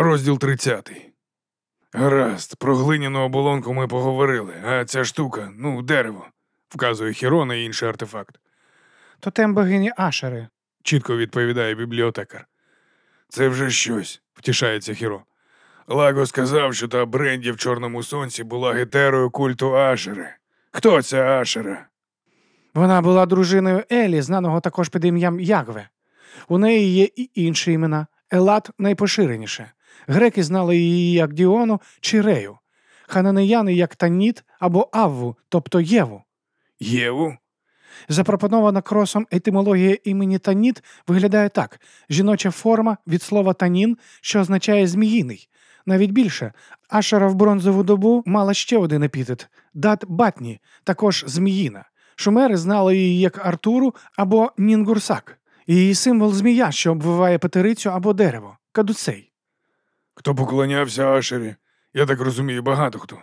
Розділ 30. Гаразд, про глиняну оболонку ми поговорили, а ця штука, ну, дерево, вказує Хіро на інший артефакт. Тотем богині Ашери. чітко відповідає бібліотекар. Це вже щось, втішається Хіро. Лаго сказав, що та бренді в чорному сонці була гетерою культу Ашери. Хто ця Ашера? Вона була дружиною Елі, знаного також під ім'ям Ягве. У неї є і інші імена. Елат найпоширеніше. Греки знали її як Діону чи Рею, хананеяни як Таніт або Авву, тобто Єву. Єву? Запропонована кросом етимологія імені Таніт виглядає так: жіноча форма від слова танін, що означає зміїний. Навіть більше, Ашера в бронзову добу мала ще один епітет дат Батні, також зміїна. Шумери знали її як Артуру або Нінгурсак. Її символ змія, що обвиває патерицю або дерево кадуцей. Хто поклонявся Ашері? Я так розумію, багато хто.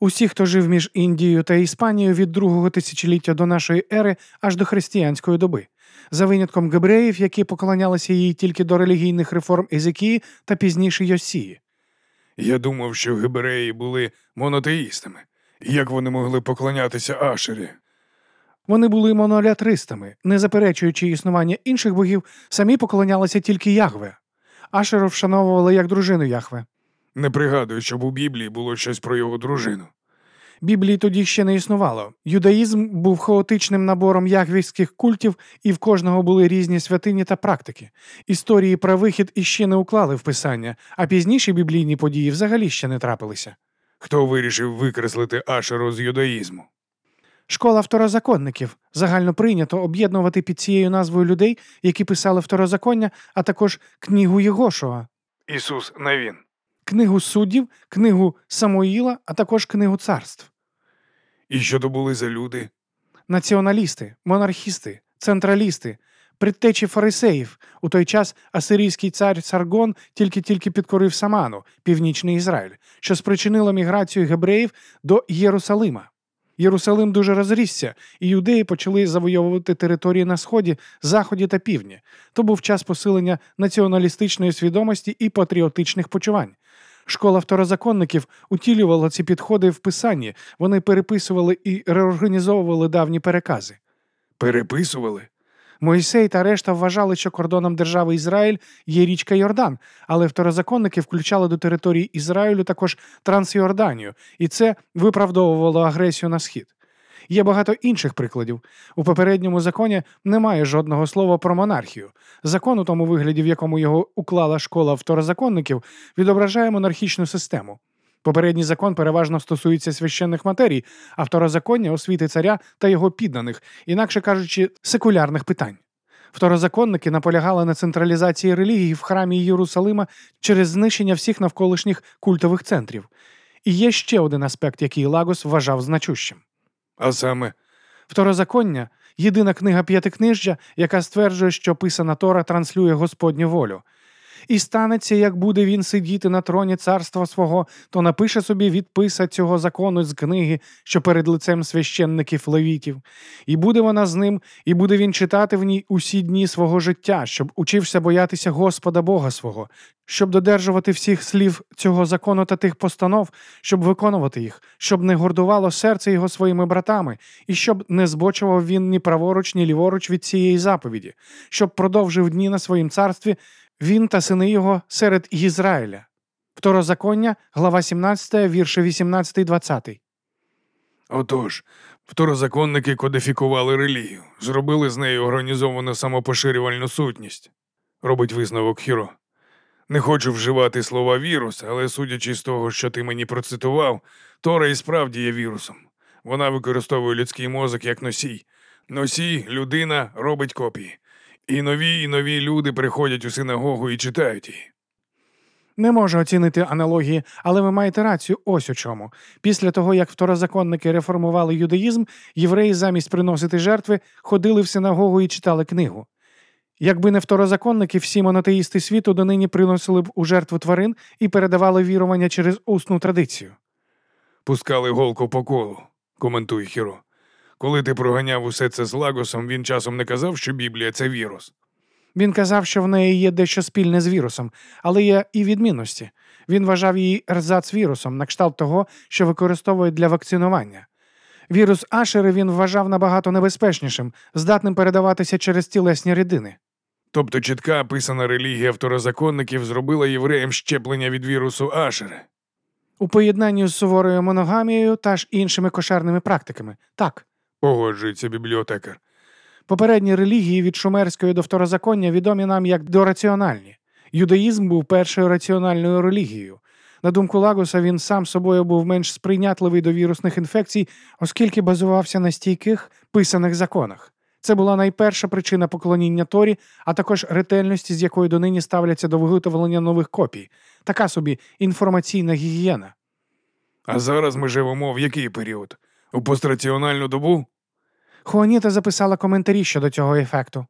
Усі, хто жив між Індією та Іспанією від другого тисячоліття до нашої ери аж до християнської доби, за винятком гебреїв, які поклонялися їй тільки до релігійних реформ Езекії та пізніше Йосії. Я думав, що гебреї були монотеїстами. Як вони могли поклонятися Ашері? Вони були монолятристами, не заперечуючи існування інших богів, самі поклонялися тільки Ягве. Ашеру вшановували як дружину Яхве. Не пригадую, щоб у Біблії було щось про його дружину. Біблії тоді ще не існувало. Юдаїзм був хаотичним набором ягвійських культів, і в кожного були різні святині та практики. Історії про вихід іще не уклали в писання, а пізніші біблійні події взагалі ще не трапилися. Хто вирішив викреслити Ашеру з юдаїзму? Школа второзаконників загально прийнято об'єднувати під цією назвою людей, які писали второзаконня, а також книгу Єгошуа, Ісус не він. книгу суддів, книгу Самуїла, а також книгу царств. І що то були за люди? Націоналісти, монархісти, централісти, предтечі фарисеїв. У той час асирійський цар Саргон тільки-тільки підкорив Саману, північний Ізраїль, що спричинило міграцію гебреїв до Єрусалима. Єрусалим дуже розрісся, і юдеї почали завойовувати території на сході, заході та півдні. То був час посилення націоналістичної свідомості і патріотичних почувань. Школа второзаконників утілювала ці підходи в писанні, вони переписували і реорганізовували давні перекази. Переписували? Мойсей та решта вважали, що кордоном держави Ізраїль є річка Йордан, але второзаконники включали до території Ізраїлю також Трансйорданію, і це виправдовувало агресію на схід. Є багато інших прикладів. У попередньому законі немає жодного слова про монархію. Закон у тому вигляді, в якому його уклала школа второзаконників, відображає монархічну систему. Попередній закон переважно стосується священних матерій, а второзаконня освіти царя та його підданих, інакше кажучи, секулярних питань. Второзаконники наполягали на централізації релігії в храмі Єрусалима через знищення всіх навколишніх культових центрів. І є ще один аспект, який Лагос вважав значущим. А саме, Второзаконня єдина книга п'ятикнижжя, яка стверджує, що писана Тора транслює Господню волю. І станеться, як буде він сидіти на троні царства свого, то напише собі відписа цього закону з книги, що перед лицем священників левітів. І буде вона з ним, і буде він читати в ній усі дні свого життя, щоб учився боятися Господа Бога свого, щоб додержувати всіх слів цього закону та тих постанов, щоб виконувати їх, щоб не гордувало серце його своїми братами, і щоб не збочував він ні праворуч, ні ліворуч від цієї заповіді, щоб продовжив дні на своїм царстві він та сини його серед Ізраїля. Второзаконня, глава 17, вірші 18-20. отож, второзаконники кодифікували релігію, зробили з нею організовану самопоширювальну сутність, робить висновок Хіро. Не хочу вживати слова вірус, але судячи з того, що ти мені процитував, Тора і справді є вірусом. Вона використовує людський мозок як носій. Носій, людина робить копії. І нові і нові люди приходять у синагогу і читають її. Не можу оцінити аналогії, але ви маєте рацію ось у чому. Після того, як второзаконники реформували юдаїзм, євреї замість приносити жертви ходили в синагогу і читали книгу. Якби не второзаконники, всі монотеїсти світу донині приносили б у жертву тварин і передавали вірування через усну традицію. Пускали голку по колу, коментує Хіро. Коли ти проганяв усе це з Лагосом, він часом не казав, що Біблія це вірус. Він казав, що в неї є дещо спільне з вірусом, але є і відмінності. Він вважав її ерзац вірусом, на кшталт того, що використовують для вакцинування. Вірус Ашери він вважав набагато небезпечнішим, здатним передаватися через тілесні рідини. Тобто чітка писана релігія второзаконників зробила євреям щеплення від вірусу Ашери. У поєднанні з суворою моногамією та ж іншими кошерними практиками. Так, Погоджується бібліотекар. попередні релігії від шумерської до второзаконня відомі нам як дораціональні. Юдаїзм був першою раціональною релігією. На думку Лагоса, він сам собою був менш сприйнятливий до вірусних інфекцій, оскільки базувався на стійких писаних законах. Це була найперша причина поклоніння Торі, а також ретельності, з якою донині ставляться до виготовлення нових копій. Така собі інформаційна гігієна. А зараз ми живемо в який період? У постраціональну добу? Хуаніта записала коментарі щодо цього ефекту.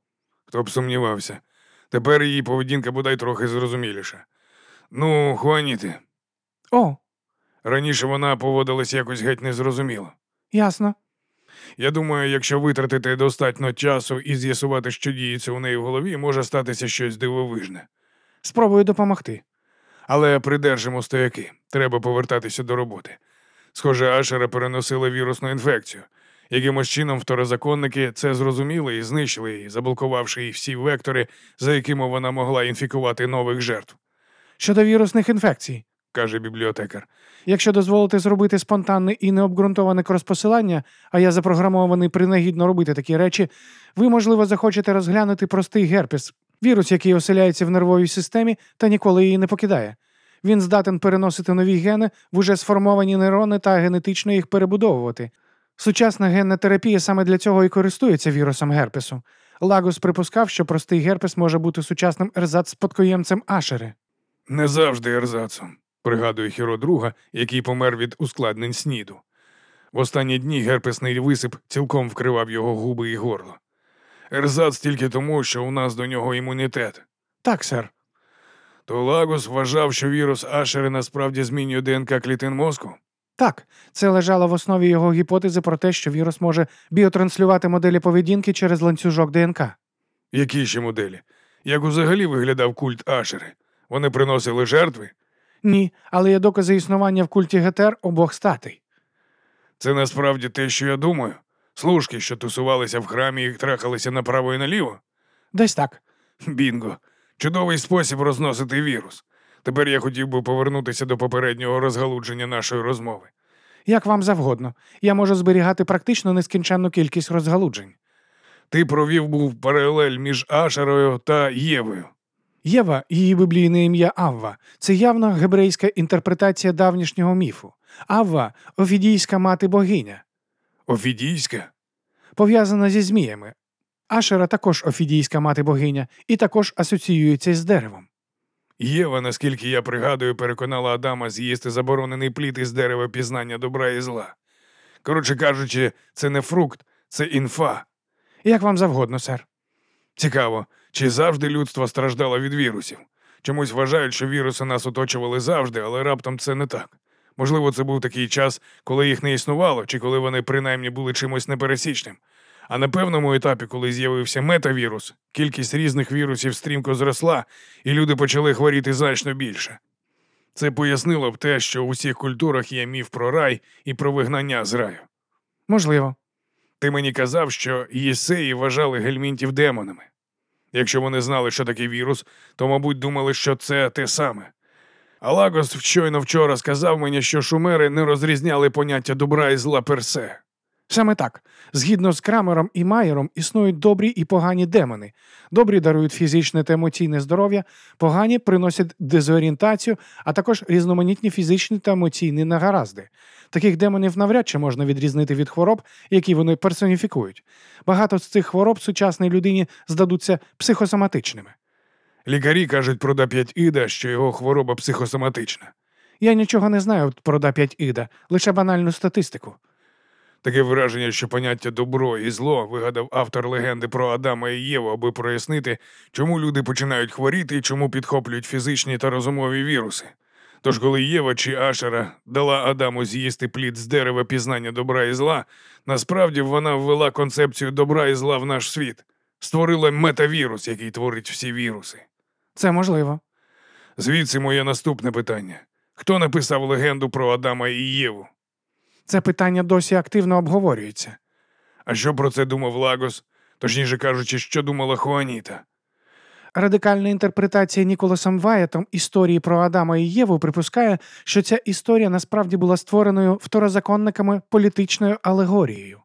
Хто б сумнівався. Тепер її поведінка бодай трохи зрозуміліша. Ну, Хуаніти, О, раніше вона поводилась якось геть незрозуміло. ясно. Я думаю, якщо витратити достатньо часу і з'ясувати, що діється у неї в голові, може статися щось дивовижне. Спробую допомогти. Але придержимо стояки. Треба повертатися до роботи. Схоже, Ашера переносила вірусну інфекцію. Якимось чином второзаконники це зрозуміли і знищили її, заблокувавши всі вектори, за якими вона могла інфікувати нових жертв, Щодо вірусних інфекцій. каже бібліотекар. Якщо дозволите зробити спонтанне і необґрунтоване крос-посилання, а я запрограмований принагідно робити такі речі, ви, можливо, захочете розглянути простий герпес, вірус, який оселяється в нервовій системі та ніколи її не покидає. Він здатен переносити нові гени в уже сформовані нейрони та генетично їх перебудовувати. Сучасна генна терапія саме для цього і користується вірусом герпесу. Лагус припускав, що простий герпес може бути сучасним ерзац-спадкоємцем Ашери. Не завжди ерзацом, пригадує Хіро друга, який помер від ускладнень сніду. В останні дні герпесний висип цілком вкривав його губи і горло. Ерзац тільки тому, що у нас до нього імунітет. Так, сер. То Лагос вважав, що вірус Ашери насправді змінює ДНК клітин мозку. Так, це лежало в основі його гіпотези про те, що вірус може біотранслювати моделі поведінки через ланцюжок ДНК. Які ще моделі? Як взагалі виглядав культ Ашери? Вони приносили жертви? Ні, але є докази існування в культі Гетер обох статей. Це насправді те, що я думаю. Служки, що тусувалися в храмі і трахалися направо і наліво. Десь так. Бінго. Чудовий спосіб розносити вірус. Тепер я хотів би повернутися до попереднього розгалудження нашої розмови. Як вам завгодно. Я можу зберігати практично нескінченну кількість розгалуджень. Ти провів був паралель між Ашерою та Євою. Єва, її біблійне ім'я Авва, це явно гебрейська інтерпретація давнішнього міфу. Авва офідійська мати богиня, Офідійська? пов'язана зі зміями. Ашера також офідійська мати богиня і також асоціюється з деревом. Єва, наскільки я пригадую, переконала Адама з'їсти заборонений плід із дерева пізнання добра і зла. Коротше кажучи, це не фрукт, це інфа. Як вам завгодно, сер. Цікаво, чи завжди людство страждало від вірусів? Чомусь вважають, що віруси нас оточували завжди, але раптом це не так. Можливо, це був такий час, коли їх не існувало, чи коли вони принаймні були чимось непересічним. А на певному етапі, коли з'явився метавірус, кількість різних вірусів стрімко зросла, і люди почали хворіти значно більше. Це пояснило б те, що у всіх культурах є міф про рай і про вигнання з раю. Можливо. Ти мені казав, що єсеї вважали гельмінтів демонами. Якщо вони знали, що таке вірус, то, мабуть, думали, що це те саме. А Лагос щойно вчора сказав мені, що шумери не розрізняли поняття добра і зла персе. Саме так. Згідно з Крамером і Майером існують добрі і погані демони. Добрі дарують фізичне та емоційне здоров'я, погані приносять дезорієнтацію, а також різноманітні фізичні та емоційні нагаразди. Таких демонів навряд чи можна відрізнити від хвороб, які вони персоніфікують. Багато з цих хвороб сучасній людині здадуться психосоматичними. Лікарі кажуть про Дап'ять Іда, що його хвороба психосоматична. Я нічого не знаю про Да-5 Іда, лише банальну статистику. Таке враження, що поняття добро і зло вигадав автор легенди про Адама і Єву, аби прояснити, чому люди починають хворіти і чому підхоплюють фізичні та розумові віруси. Тож, коли Єва чи Ашера дала Адаму з'їсти плід з дерева пізнання добра і зла, насправді вона ввела концепцію добра і зла в наш світ. Створила метавірус, який творить всі віруси. Це можливо. Звідси моє наступне питання: хто написав легенду про Адама і Єву? Це питання досі активно обговорюється. А що про це думав Лагос? Точніше кажучи, що думала Хуаніта? Радикальна інтерпретація Ніколасом Ваєтом історії про Адама і Єву припускає, що ця історія насправді була створеною второзаконниками політичною алегорією.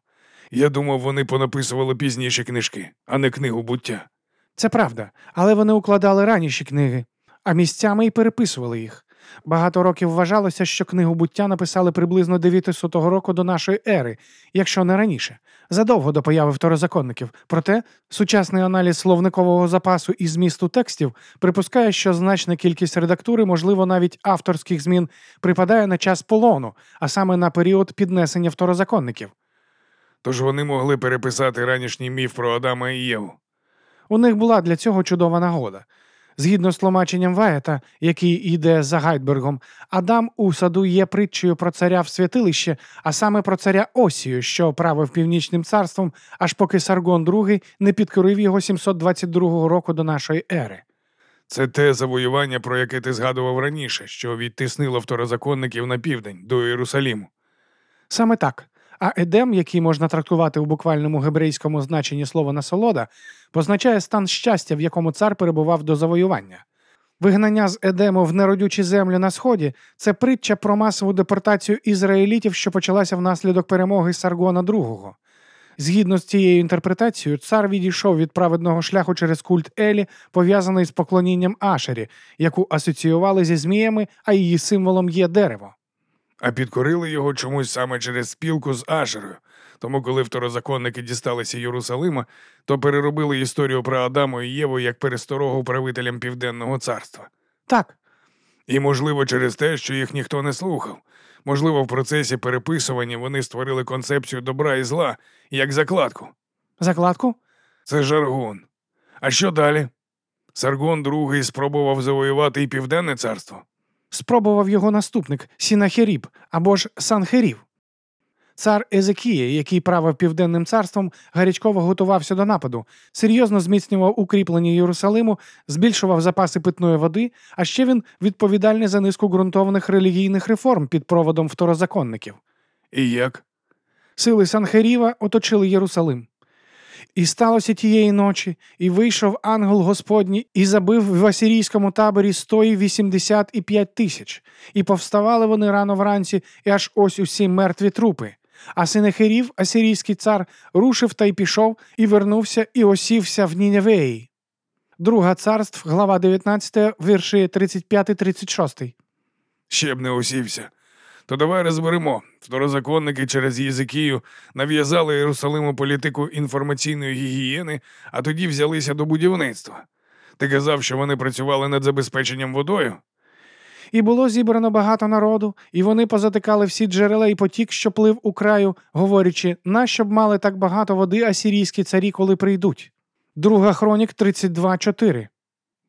Я думав, вони понаписували пізніші книжки, а не книгу буття. Це правда, але вони укладали раніші книги, а місцями й переписували їх. Багато років вважалося, що книгу буття написали приблизно 900 року до нашої ери, якщо не раніше, задовго до появи второзаконників. Проте сучасний аналіз словникового запасу і змісту текстів припускає, що значна кількість редактури, можливо, навіть авторських змін, припадає на час полону, а саме на період піднесення второзаконників. Тож вони могли переписати ранішній міф про Адама і Єву. У них була для цього чудова нагода. Згідно з тлумаченням Ваєта, який йде за Гайдбергом, Адам у саду є притчею про царя в святилище, а саме про царя Осію, що правив північним царством, аж поки Саргон II не підкорив його 722 року до нашої ери. Це те завоювання, про яке ти згадував раніше, що відтиснило второзаконників на південь до Єрусаліму. Саме так. А едем, який можна трактувати у буквальному гебрейському значенні слова насолода, позначає стан щастя, в якому цар перебував до завоювання. Вигнання з Едему в неродючі землі на сході це притча про масову депортацію ізраїлітів, що почалася внаслідок перемоги Саргона II. Згідно з цією інтерпретацією, цар відійшов від праведного шляху через культ Елі, пов'язаний з поклонінням Ашері, яку асоціювали зі зміями, а її символом є дерево. А підкорили його чомусь саме через спілку з Ашерою. Тому, коли второзаконники дісталися Єрусалима, то переробили історію про Адаму і Єву як пересторогу правителям Південного царства. Так, І, можливо, через те, що їх ніхто не слухав. Можливо, в процесі переписування вони створили концепцію добра і зла як закладку. закладку? Це жаргон. А що далі? Саргон II спробував завоювати і Південне царство. спробував його наступник Сінахеріб або ж Санхерів. Цар Езекія, який правив південним царством, гарячково готувався до нападу, серйозно зміцнював укріплення Єрусалиму, збільшував запаси питної води, а ще він відповідальний за низку ґрунтовних релігійних реформ під проводом второзаконників. І як? Сили Санхеріва оточили Єрусалим. І сталося тієї ночі, і вийшов ангел Господній, і забив в асирійському таборі стої вісімдесят і п'ять тисяч, і повставали вони рано вранці, і аж ось усі мертві трупи. А Синехерів, асирійський цар, рушив та й пішов, і вернувся, і осівся в Ніневеї. Друга царств, глава 19, вірші 35-36. Ще б не усівся. То давай розберемо. Второзаконники через Єзикію нав'язали Єрусалиму політику інформаційної гігієни, а тоді взялися до будівництва. Ти казав, що вони працювали над забезпеченням водою? І було зібрано багато народу, і вони позатикали всі джерела і потік, що плив у краю, говорячи, нащо б мали так багато води асірійські царі, коли прийдуть. Друга хронік 32.4.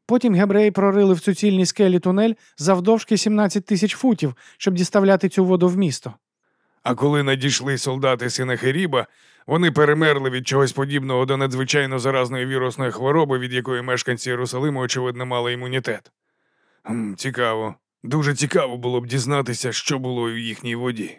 Потім гебреї прорили в суцільній скелі тунель завдовжки 17 тисяч футів, щоб діставляти цю воду в місто. А коли надійшли солдати Синахеріба, вони перемерли від чогось подібного до надзвичайно заразної вірусної хвороби, від якої мешканці Єрусалиму, очевидно, мали імунітет. Цікаво. Дуже цікаво було б дізнатися, що було у їхній воді.